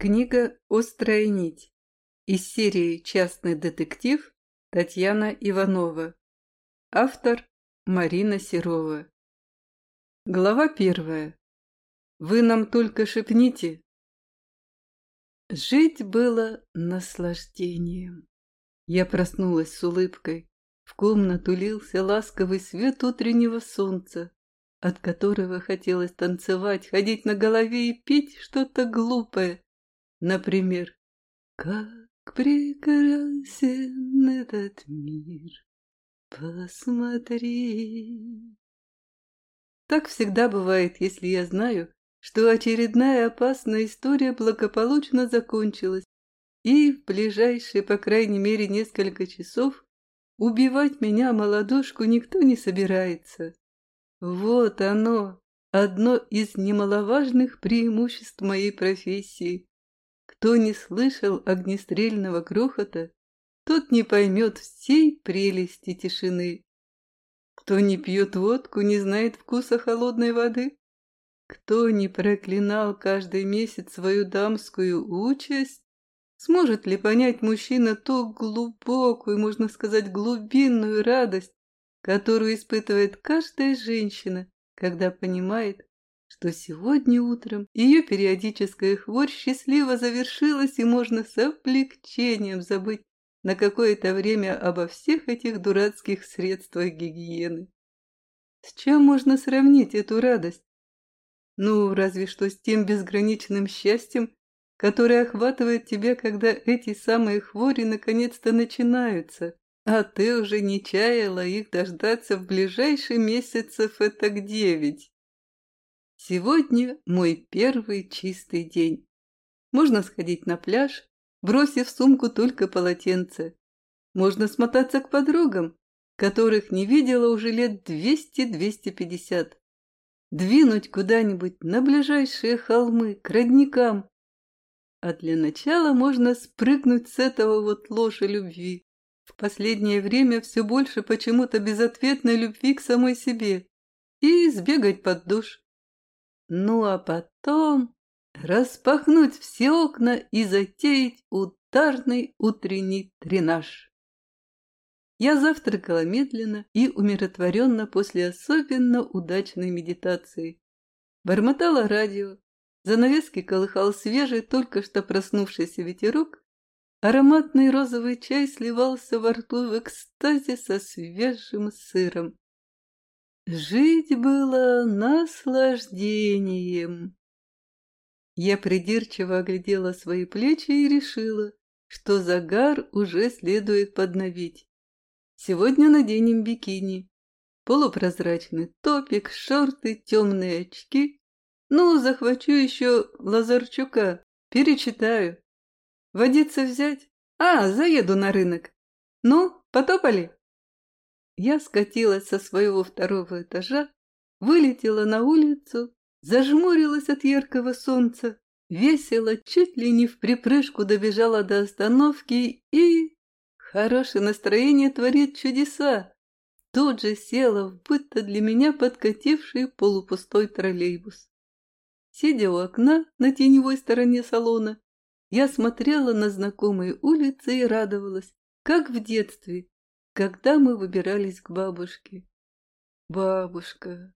Книга «Острая нить» из серии «Частный детектив» Татьяна Иванова. Автор Марина Серова. Глава первая. Вы нам только шепните. Жить было наслаждением. Я проснулась с улыбкой. В комнату лился ласковый свет утреннего солнца, от которого хотелось танцевать, ходить на голове и пить что-то глупое, Например, «Как прекрасен этот мир, посмотри». Так всегда бывает, если я знаю, что очередная опасная история благополучно закончилась, и в ближайшие, по крайней мере, несколько часов убивать меня, молодушку, никто не собирается. Вот оно, одно из немаловажных преимуществ моей профессии. Кто не слышал огнестрельного грохота, тот не поймет всей прелести тишины. Кто не пьет водку, не знает вкуса холодной воды. Кто не проклинал каждый месяц свою дамскую участь, сможет ли понять мужчина ту глубокую, можно сказать, глубинную радость, которую испытывает каждая женщина, когда понимает, что сегодня утром ее периодическая хворь счастливо завершилась, и можно с облегчением забыть на какое-то время обо всех этих дурацких средствах гигиены. С чем можно сравнить эту радость? Ну, разве что с тем безграничным счастьем, которое охватывает тебя, когда эти самые хвори наконец-то начинаются, а ты уже не чаяла их дождаться в ближайшие месяцев этак девять. Сегодня мой первый чистый день. Можно сходить на пляж, бросив в сумку только полотенце. Можно смотаться к подругам, которых не видела уже лет двести-двести пятьдесят. Двинуть куда-нибудь на ближайшие холмы, к родникам. А для начала можно спрыгнуть с этого вот ложа любви. В последнее время все больше почему-то безответной любви к самой себе. И сбегать под душ. Ну а потом распахнуть все окна и затеять ударный утренний тренаж. Я завтракала медленно и умиротворенно после особенно удачной медитации. Бормотала радио, занавески колыхал свежий, только что проснувшийся ветерок, ароматный розовый чай сливался во рту в экстазе со свежим сыром. Жить было наслаждением. Я придирчиво оглядела свои плечи и решила, что загар уже следует подновить. Сегодня наденем бикини. Полупрозрачный топик, шорты, темные очки. Ну, захвачу еще Лазарчука, перечитаю. Водиться взять? А, заеду на рынок. Ну, потопали? Я скатилась со своего второго этажа, вылетела на улицу, зажмурилась от яркого солнца, весело, чуть ли не в припрыжку добежала до остановки и... Хорошее настроение творит чудеса. Тут же села в будто для меня подкативший полупустой троллейбус. Сидя у окна на теневой стороне салона, я смотрела на знакомые улицы и радовалась, как в детстве, когда мы выбирались к бабушке. Бабушка.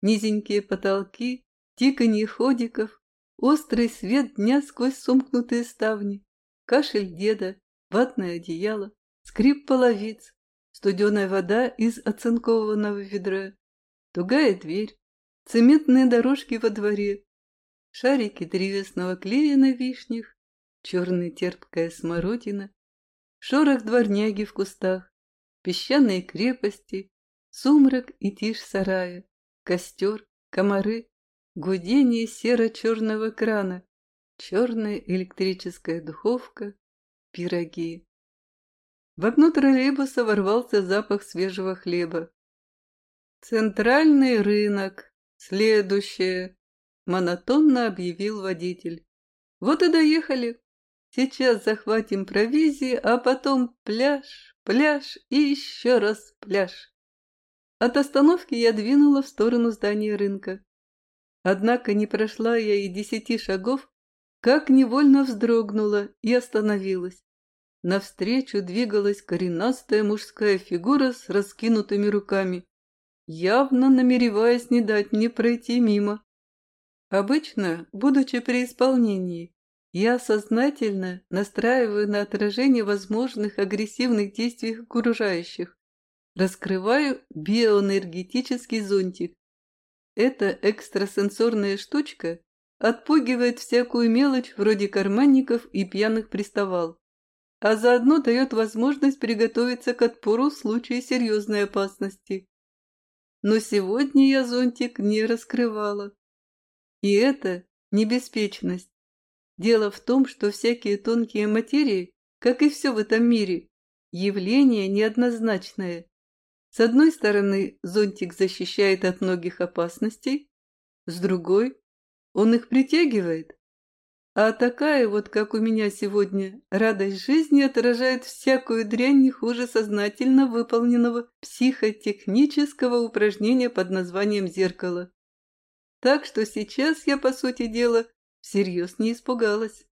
Низенькие потолки, тиканье ходиков, острый свет дня сквозь сомкнутые ставни, кашель деда, ватное одеяло, скрип половиц, студеная вода из оцинкованного ведра, тугая дверь, цементные дорожки во дворе, шарики древесного клея на вишнях, черная терпкая смородина, шорох дворняги в кустах, песчаные крепости, сумрак и тишь сарая, костер, комары, гудение серо-черного крана, черная электрическая духовка, пироги. В окно троллейбуса ворвался запах свежего хлеба. «Центральный рынок. Следующее», — монотонно объявил водитель. «Вот и доехали. Сейчас захватим провизии, а потом пляж, пляж и еще раз пляж. От остановки я двинула в сторону здания рынка. Однако не прошла я и десяти шагов, как невольно вздрогнула и остановилась. Навстречу двигалась коренастая мужская фигура с раскинутыми руками, явно намереваясь не дать мне пройти мимо. Обычно, будучи при исполнении, я сознательно настраиваю на отражение возможных агрессивных действий окружающих. Раскрываю биоэнергетический зонтик. Эта экстрасенсорная штучка отпугивает всякую мелочь вроде карманников и пьяных приставал, а заодно дает возможность приготовиться к отпору в случае серьезной опасности. Но сегодня я зонтик не раскрывала. И это не. Дело в том, что всякие тонкие материи, как и все в этом мире, явление неоднозначное. С одной стороны, зонтик защищает от многих опасностей, с другой, он их притягивает. А такая вот, как у меня сегодня, радость жизни отражает всякую дрянь не хуже сознательно выполненного психотехнического упражнения под названием «зеркало». Так что сейчас я, по сути дела, всерьез не испугалась.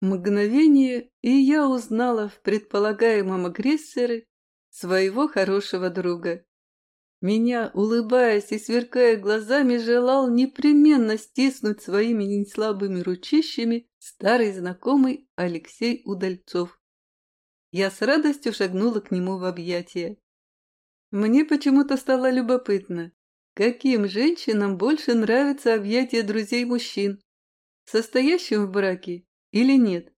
Мгновение, и я узнала в предполагаемом агрессоре своего хорошего друга. Меня, улыбаясь и сверкая глазами, желал непременно стиснуть своими неслабыми ручищами старый знакомый Алексей Удальцов. Я с радостью шагнула к нему в объятия. Мне почему-то стало любопытно, каким женщинам больше нравятся объятия друзей мужчин, состоящим в браке или нет.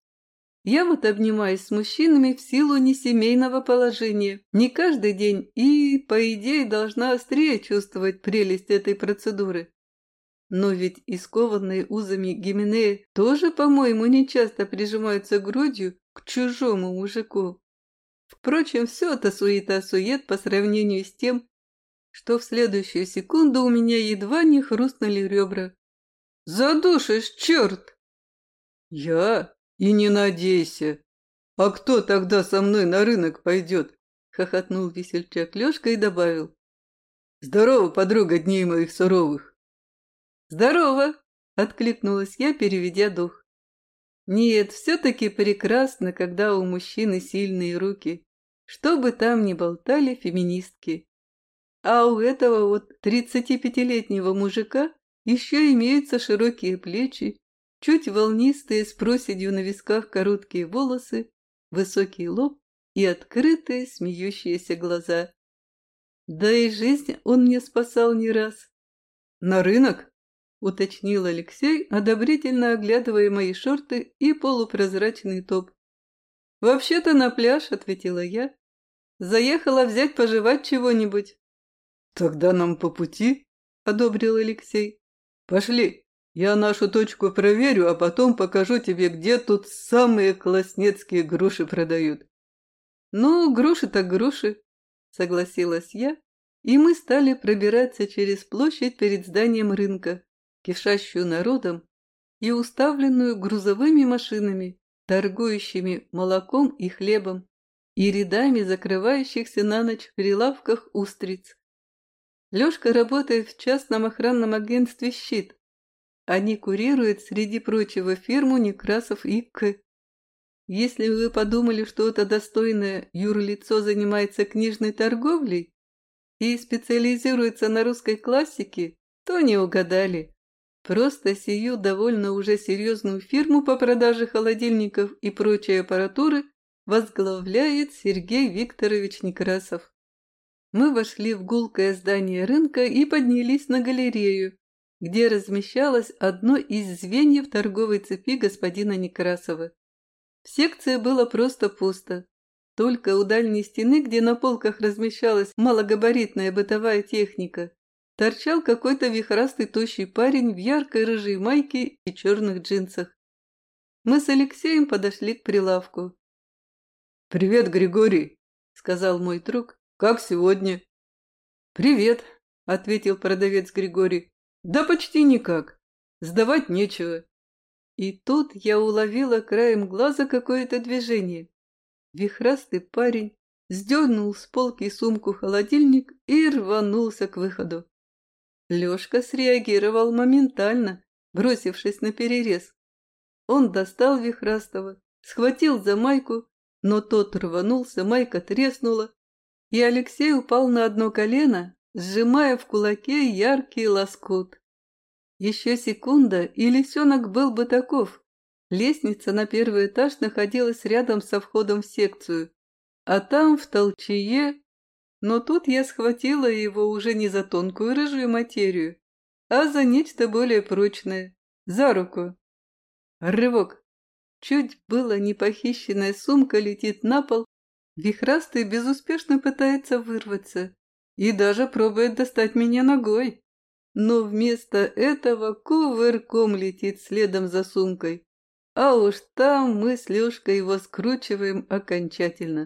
Я вот обнимаюсь с мужчинами в силу несемейного положения, не каждый день, и, по идее, должна острее чувствовать прелесть этой процедуры. Но ведь искованные узами гименеи тоже, по-моему, нечасто прижимаются грудью к чужому мужику. Впрочем, все это суета-сует по сравнению с тем, что в следующую секунду у меня едва не хрустнули ребра. «Задушишь, черт!» «Я? И не надейся. А кто тогда со мной на рынок пойдет? Хохотнул весельчак Лешка и добавил. Здорово, подруга дней моих суровых. Здорово, откликнулась я, переведя дух. Нет, все-таки прекрасно, когда у мужчины сильные руки, что бы там ни болтали феминистки. А у этого вот 35-летнего мужика еще имеются широкие плечи чуть волнистые с проседью на висках короткие волосы, высокий лоб и открытые смеющиеся глаза. Да и жизнь он мне спасал не раз. «На рынок?» — уточнил Алексей, одобрительно оглядывая мои шорты и полупрозрачный топ. «Вообще-то на пляж», — ответила я. «Заехала взять пожевать чего-нибудь». «Тогда нам по пути», — одобрил Алексей. «Пошли». Я нашу точку проверю, а потом покажу тебе, где тут самые класснецкие груши продают. Ну, груши так груши, согласилась я, и мы стали пробираться через площадь перед зданием рынка, кишащую народом и уставленную грузовыми машинами, торгующими молоком и хлебом, и рядами закрывающихся на ночь в прилавках устриц. Лёшка работает в частном охранном агентстве «Щит», они курируют, среди прочего, фирму Некрасов и К. Если вы подумали, что это достойное юрлицо занимается книжной торговлей и специализируется на русской классике, то не угадали. Просто сию довольно уже серьезную фирму по продаже холодильников и прочей аппаратуры возглавляет Сергей Викторович Некрасов. Мы вошли в гулкое здание рынка и поднялись на галерею, где размещалось одно из звеньев торговой цепи господина Некрасова. В секции было просто пусто. Только у дальней стены, где на полках размещалась малогабаритная бытовая техника, торчал какой-то вихрастый тощий парень в яркой рыжей майке и черных джинсах. Мы с Алексеем подошли к прилавку. «Привет, Григорий!» — сказал мой друг. «Как сегодня?» «Привет!» — ответил продавец Григорий. Да почти никак. Сдавать нечего. И тут я уловила краем глаза какое-то движение. Вихрастый парень сдернул с полки сумку-холодильник и рванулся к выходу. Лёшка среагировал моментально, бросившись на перерез. Он достал Вихрастова, схватил за майку, но тот рванулся, майка треснула, и Алексей упал на одно колено, сжимая в кулаке яркий лоскут. Еще секунда, и лисенок был бы таков. Лестница на первый этаж находилась рядом со входом в секцию, а там, в толчее... Но тут я схватила его уже не за тонкую рыжую материю, а за нечто более прочное, за руку. Рывок. Чуть было не похищенная сумка летит на пол, вихрастый безуспешно пытается вырваться и даже пробует достать меня ногой. Но вместо этого кувырком летит следом за сумкой. А уж там мы с Лёшкой его скручиваем окончательно.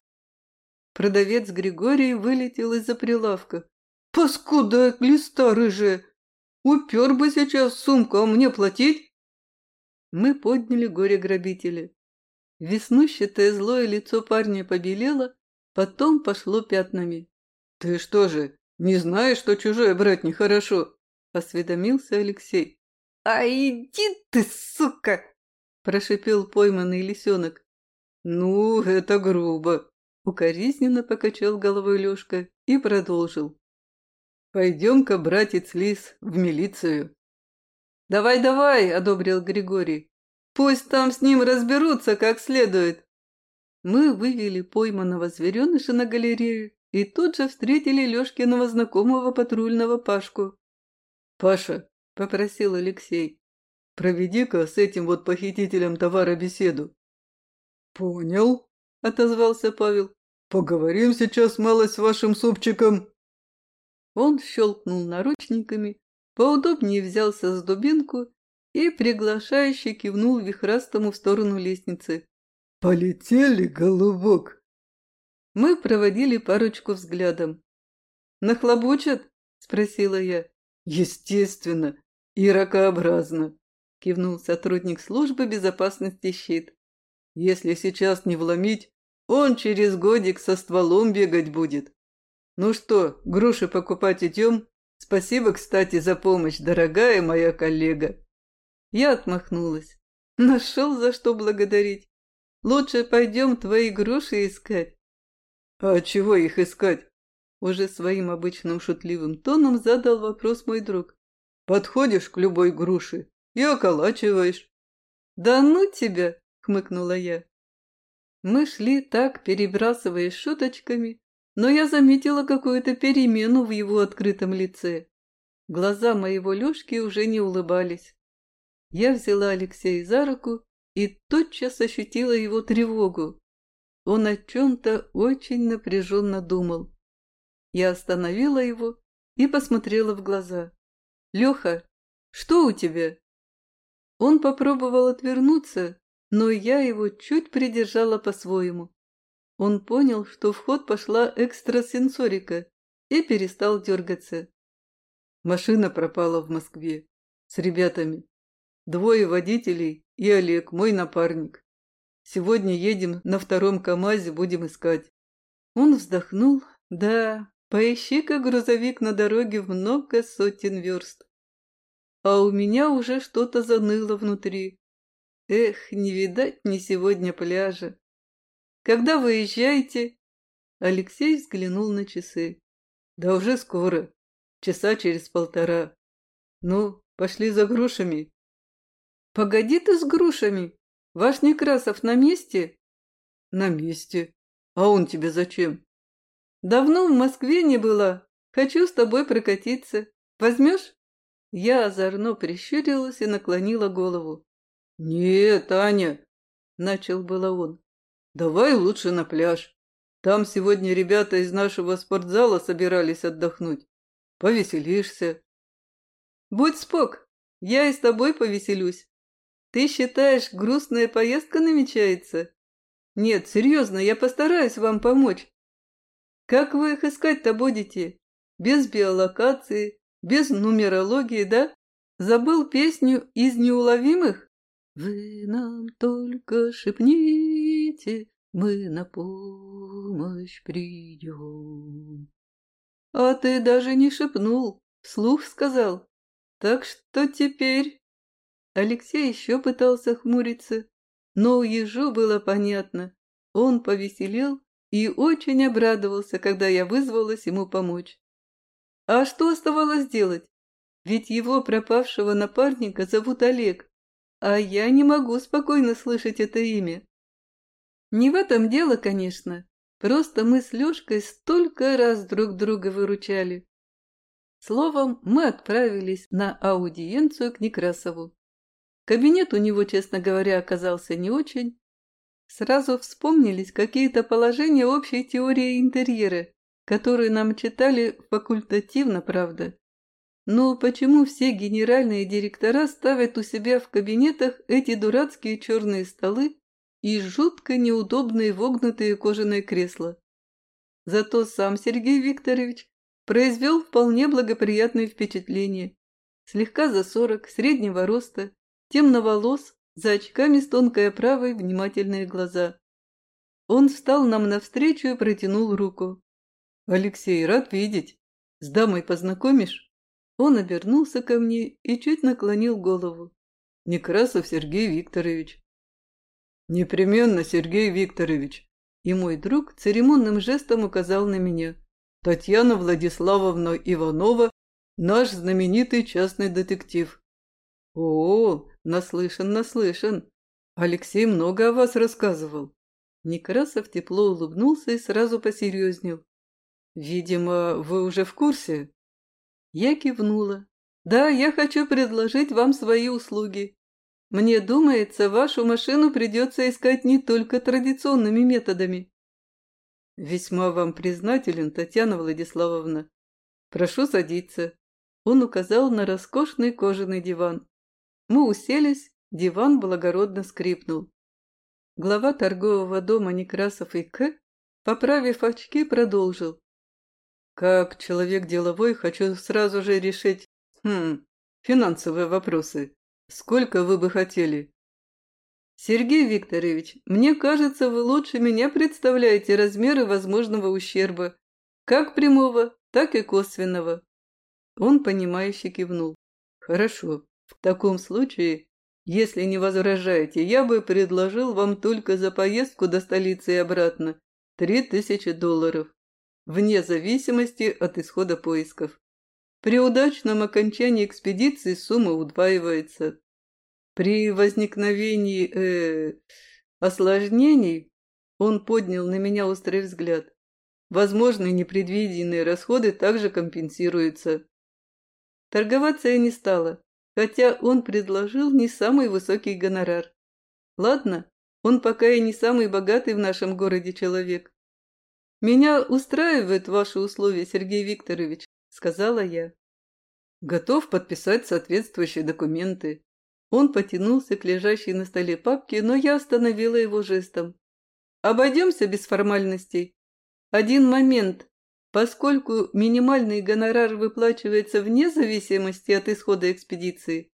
Продавец Григорий вылетел из-за прилавка. «Паскуда листа рыжая! Упер бы сейчас сумку, а мне платить?» Мы подняли горе-грабителя. Веснущатое злое лицо парня побелело, потом пошло пятнами. «Ты что же, не знаешь, что чужое брать нехорошо?» — осведомился Алексей. «А иди ты, сука!» — прошипел пойманный лисенок. «Ну, это грубо!» — укоризненно покачал головой Лешка и продолжил. «Пойдем-ка, братец Лис, в милицию!» «Давай, давай!» — одобрил Григорий. «Пусть там с ним разберутся как следует!» Мы вывели пойманного звереныша на галерею и тут же встретили Лешкиного знакомого патрульного Пашку. «Паша», — попросил Алексей, — «проведи-ка с этим вот похитителем товара беседу». «Понял», — отозвался Павел. «Поговорим сейчас малость с вашим супчиком». Он щелкнул наручниками, поудобнее взялся с дубинку и приглашающе кивнул вихрастому в сторону лестницы. «Полетели, голубок!» Мы проводили парочку взглядом. «Нахлобучат?» – спросила я. «Естественно и ракообразно», – кивнул сотрудник службы безопасности щит. «Если сейчас не вломить, он через годик со стволом бегать будет. Ну что, груши покупать идем? Спасибо, кстати, за помощь, дорогая моя коллега». Я отмахнулась. Нашел за что благодарить. Лучше пойдем твои груши искать. «А чего их искать?» Уже своим обычным шутливым тоном задал вопрос мой друг. «Подходишь к любой груши и околачиваешь». «Да ну тебя!» — хмыкнула я. Мы шли так, перебрасываясь шуточками, но я заметила какую-то перемену в его открытом лице. Глаза моего Лешки уже не улыбались. Я взяла Алексея за руку и тотчас ощутила его тревогу. Он о чем-то очень напряженно думал. Я остановила его и посмотрела в глаза. «Леха, что у тебя?» Он попробовал отвернуться, но я его чуть придержала по-своему. Он понял, что в ход пошла экстрасенсорика и перестал дергаться. Машина пропала в Москве с ребятами. Двое водителей и Олег, мой напарник. Сегодня едем на втором КамАЗе, будем искать». Он вздохнул. «Да, поищи-ка грузовик на дороге в много сотен верст». А у меня уже что-то заныло внутри. Эх, не видать мне сегодня пляжа. Когда выезжаете? Алексей взглянул на часы. Да уже скоро. Часа через полтора. Ну, пошли за грушами. Погоди ты с грушами, Ваш Некрасов на месте?» «На месте. А он тебе зачем?» «Давно в Москве не была. Хочу с тобой прокатиться. Возьмешь?» Я озорно прищурилась и наклонила голову. «Нет, Аня!» – начал было он. «Давай лучше на пляж. Там сегодня ребята из нашего спортзала собирались отдохнуть. Повеселишься». «Будь спок, я и с тобой повеселюсь. Ты считаешь, грустная поездка намечается? Нет, серьезно, я постараюсь вам помочь. Как вы их искать-то будете? Без биолокации, без нумерологии, да? Забыл песню из неуловимых? Вы нам только шепните, мы на помощь придем. А ты даже не шепнул, вслух сказал. Так что теперь Алексей еще пытался хмуриться, но ежу было понятно. Он повеселел и очень обрадовался, когда я вызвалась ему помочь. А что оставалось делать? Ведь его пропавшего напарника зовут Олег, а я не могу спокойно слышать это имя. Не в этом дело, конечно, просто мы с Лешкой столько раз друг друга выручали. Словом, мы отправились на аудиенцию к Некрасову. Кабинет у него, честно говоря, оказался не очень. Сразу вспомнились какие-то положения общей теории интерьера, которые нам читали факультативно, правда. Но почему все генеральные директора ставят у себя в кабинетах эти дурацкие черные столы и жутко неудобные вогнутые кожаные кресла? Зато сам Сергей Викторович произвел вполне благоприятное впечатление. Слегка за сорок, среднего роста, темноволос, за очками с тонкой оправой внимательные глаза. Он встал нам навстречу и протянул руку. «Алексей, рад видеть. С дамой познакомишь?» Он обернулся ко мне и чуть наклонил голову. «Некрасов Сергей Викторович». «Непременно, Сергей Викторович!» И мой друг церемонным жестом указал на меня. «Татьяна Владиславовна Иванова, наш знаменитый частный детектив». «О, Наслышан, наслышан. Алексей много о вас рассказывал. Некрасов тепло улыбнулся и сразу посерьезнел. Видимо, вы уже в курсе? Я кивнула. Да, я хочу предложить вам свои услуги. Мне думается, вашу машину придется искать не только традиционными методами. Весьма вам признателен, Татьяна Владиславовна. Прошу садиться. Он указал на роскошный кожаный диван. Мы уселись, диван благородно скрипнул. Глава торгового дома Некрасов и К, поправив очки, продолжил. Как человек деловой, хочу сразу же решить, хм, финансовые вопросы. Сколько вы бы хотели? Сергей Викторович, мне кажется, вы лучше меня представляете размеры возможного ущерба, как прямого, так и косвенного. Он, понимающе кивнул. Хорошо, в таком случае, если не возражаете, я бы предложил вам только за поездку до столицы и обратно три тысячи долларов, вне зависимости от исхода поисков. При удачном окончании экспедиции сумма удваивается. При возникновении э, осложнений он поднял на меня острый взгляд. Возможные непредвиденные расходы также компенсируются. Торговаться я не стала хотя он предложил не самый высокий гонорар. Ладно, он пока и не самый богатый в нашем городе человек. «Меня устраивают ваши условия, Сергей Викторович», — сказала я. «Готов подписать соответствующие документы». Он потянулся к лежащей на столе папке, но я остановила его жестом. «Обойдемся без формальностей. Один момент. Поскольку минимальный гонорар выплачивается вне зависимости от исхода экспедиции,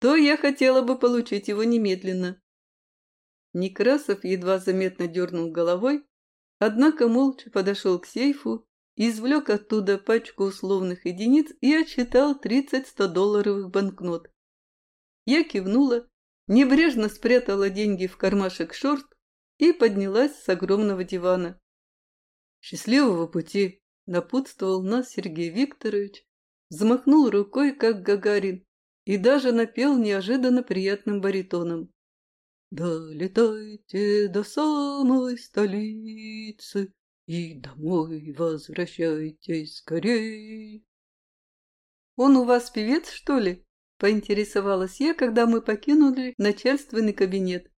то я хотела бы получить его немедленно. Некрасов едва заметно дернул головой, однако молча подошел к сейфу, извлек оттуда пачку условных единиц и отсчитал 30 100-долларовых банкнот. Я кивнула, небрежно спрятала деньги в кармашек шорт и поднялась с огромного дивана. «Счастливого пути!» Напутствовал нас Сергей Викторович, взмахнул рукой, как Гагарин, и даже напел неожиданно приятным баритоном. «Долетайте до самой столицы и домой возвращайтесь скорей!» «Он у вас певец, что ли?» – поинтересовалась я, когда мы покинули начальственный кабинет.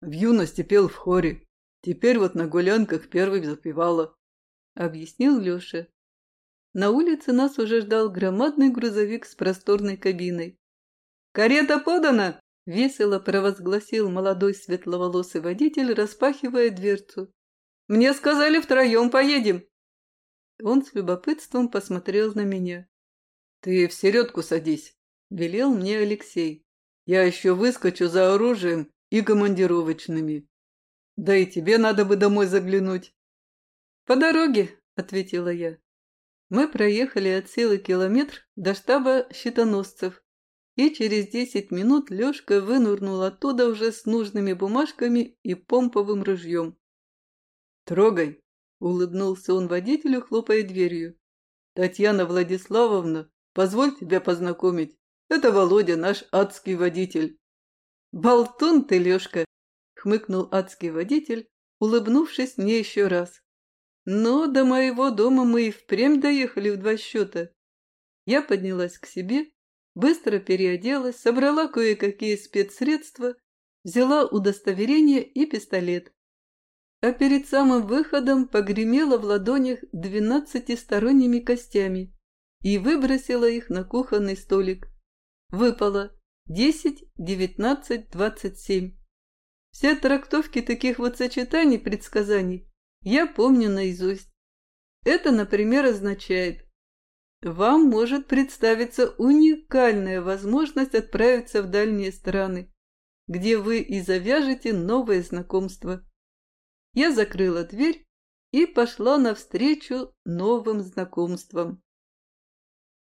В юности пел в хоре, теперь вот на гулянках первый запевала объяснил Леша. На улице нас уже ждал громадный грузовик с просторной кабиной. «Карета подана!» – весело провозгласил молодой светловолосый водитель, распахивая дверцу. «Мне сказали, втроем поедем!» Он с любопытством посмотрел на меня. «Ты в середку садись», – велел мне Алексей. «Я еще выскочу за оружием и командировочными. Да и тебе надо бы домой заглянуть. «По дороге», — ответила я. Мы проехали от силы километр до штаба щитоносцев и через десять минут Лешка вынурнул оттуда уже с нужными бумажками и помповым ружьем. «Трогай!» — улыбнулся он водителю, хлопая дверью. «Татьяна Владиславовна, позволь тебя познакомить. Это Володя, наш адский водитель». «Болтун ты, Лешка!» — хмыкнул адский водитель, улыбнувшись мне еще раз. Но до моего дома мы и впрямь доехали в два счета. Я поднялась к себе, быстро переоделась, собрала кое-какие спецсредства, взяла удостоверение и пистолет. А перед самым выходом погремела в ладонях двенадцатисторонними костями и выбросила их на кухонный столик. Выпало десять, девятнадцать, двадцать семь. Все трактовки таких вот сочетаний предсказаний я помню наизусть. Это, например, означает, вам может представиться уникальная возможность отправиться в дальние страны, где вы и завяжете новое знакомство. Я закрыла дверь и пошла навстречу новым знакомствам.